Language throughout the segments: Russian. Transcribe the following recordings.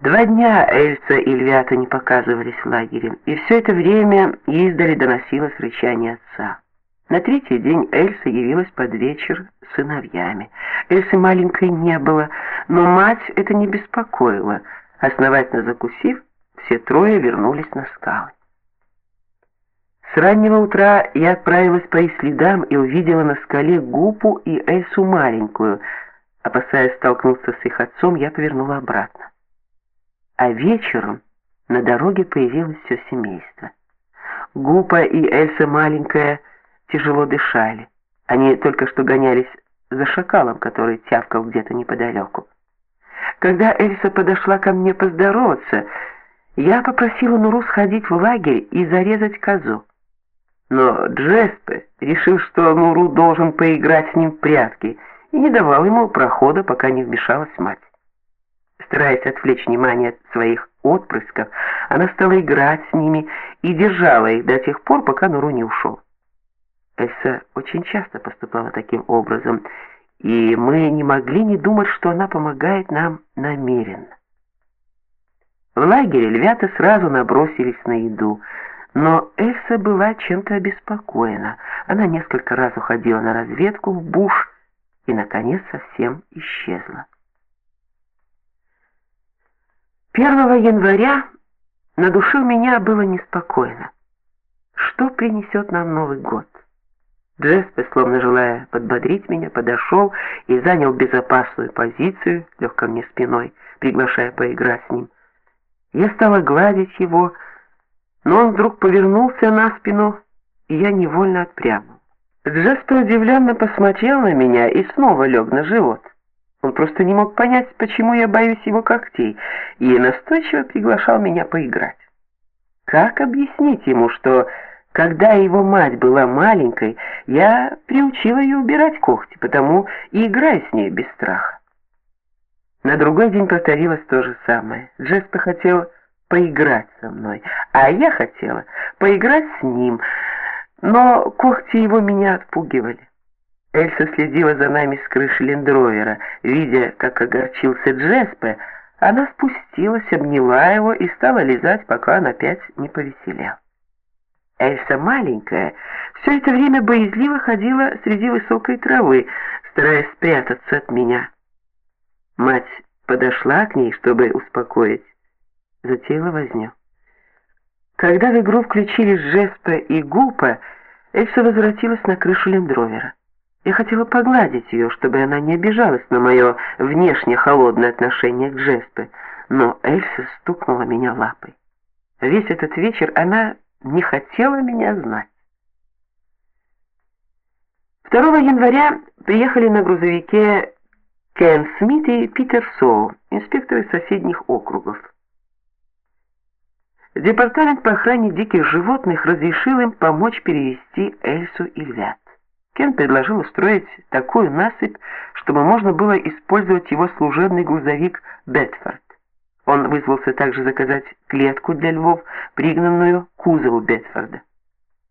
Два дня Эльса и Львята не показывались в лагере, и все это время издали доносилось рычание отца. На третий день Эльса явилась под вечер с сыновьями. Эльсы маленькой не было, но мать это не беспокоила. Основательно закусив, все трое вернулись на скалы. С раннего утра я отправилась по их следам и увидела на скале Гупу и Эльсу маленькую. Опасаясь столкнуться с их отцом, я повернула обратно. А вечером на дороге появилось все семейство. Гупа и Эльса маленькая тяжело дышали. Они только что гонялись за шакалом, который тявкал где-то неподалеку. Когда Эльса подошла ко мне поздороваться, я попросила Нуру сходить в лагерь и зарезать козу. Но Джеспе решил, что Нуру должен поиграть с ним в прятки, и не давал ему прохода, пока не вмешалась мать. Стараясь отвлечь внимание от своих отпрысков, она стала играть с ними и держала их до тех пор, пока Нуру не ушел. Эльса очень часто поступала таким образом, и мы не могли не думать, что она помогает нам намеренно. В лагере львята сразу набросились на еду, но Эльса была чем-то обеспокоена. Она несколько раз уходила на разведку в буш и, наконец, совсем исчезла. 1 января на душе у меня было неспокойно. Что принесет нам Новый год? Джеспе, словно желая подбодрить меня, подошел и занял безопасную позицию, легко мне спиной, приглашая поиграть с ним. Я стала гладить его, но он вдруг повернулся на спину, и я невольно отпрянул. Джеспе удивленно посмотрел на меня и снова лег на живот. Он просто не мог понять, почему я боюсь его когтей, и настойчиво приглашал меня поиграть. Как объяснить ему, что когда его мать была маленькой, я приучила ее убирать когти, потому и играю с ней без страха. На другой день повторилось то же самое. Джеспа хотел поиграть со мной, а я хотела поиграть с ним, но когти его меня отпугивали. Эльса следила за нами с крыши лендровера. Видя, как огорчился Джеспе, она спустилась, обняла его и стала лизать, пока он опять не повеселел. Эльса маленькая все это время боязливо ходила среди высокой травы, стараясь спрятаться от меня. Мать подошла к ней, чтобы успокоить, затеяла возню. Когда в игру включились Джеспе и Гупа, Эльса возвратилась на крышу лендровера. Я хотела погладить ее, чтобы она не обижалась на мое внешне холодное отношение к Джеспе, но Эльса стукнула меня лапой. Весь этот вечер она не хотела меня знать. 2 января приехали на грузовике Кен Смит и Питер Соу, инспекторы соседних округов. Департамент по охране диких животных разрешил им помочь перевести Эльсу и львят. Кен предложил устроить такую насыпь, чтобы можно было использовать его служебный грузовик Бетфорд. Он вызвался также заказать клетку для львов, пригнанную кузову Бетфорда.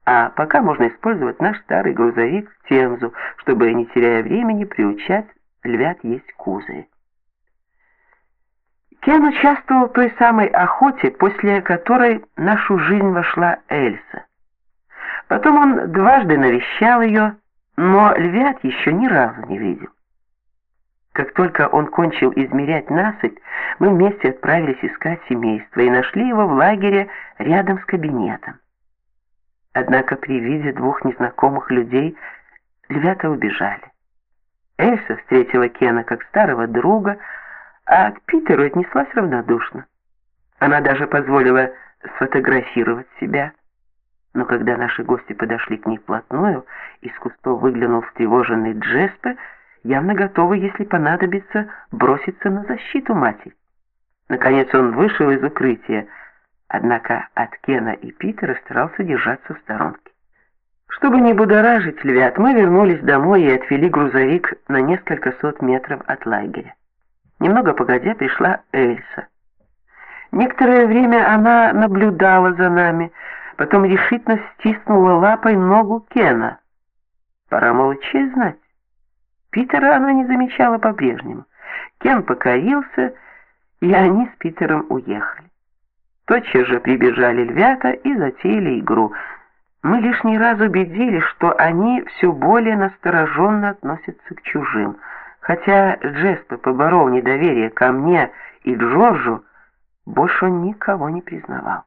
А пока можно использовать наш старый грузовик Темзу, чтобы, не теряя времени, приучать львят есть кузы. Кен участвовал в той самой охоте, после которой нашу жизнь вошла Эльса. Потом он дважды навещал ее, но львят еще ни разу не видел. Как только он кончил измерять насыпь, мы вместе отправились искать семейство и нашли его в лагере рядом с кабинетом. Однако при виде двух незнакомых людей львята убежали. Эльса встретила Кена как старого друга, а к Питеру отнеслась равнодушно. Она даже позволила сфотографировать себя. Но когда наши гости подошли к ней вплотную, из кустов выглянул встревоженный Джеспе, явно готовый, если понадобится, броситься на защиту матери. Наконец он вышел из укрытия, однако от Кена и Питера старался держаться в сторонке. Чтобы не будоражить львят, мы вернулись домой и отвели грузовик на несколько сот метров от лагеря. Немного погодя пришла Эльса. Некоторое время она наблюдала за нами, потом решительно стиснула лапой ногу Кена. Пора, мол, честь знать. Питера она не замечала по-прежнему. Кен покорился и они с Питером уехали. Тотчас же прибежали львята и затеяли игру. Мы лишний раз убедились, что они все более настороженно относятся к чужим. Хотя Джеспе поборол недоверие ко мне и Джорджу, больше он никого не признавал.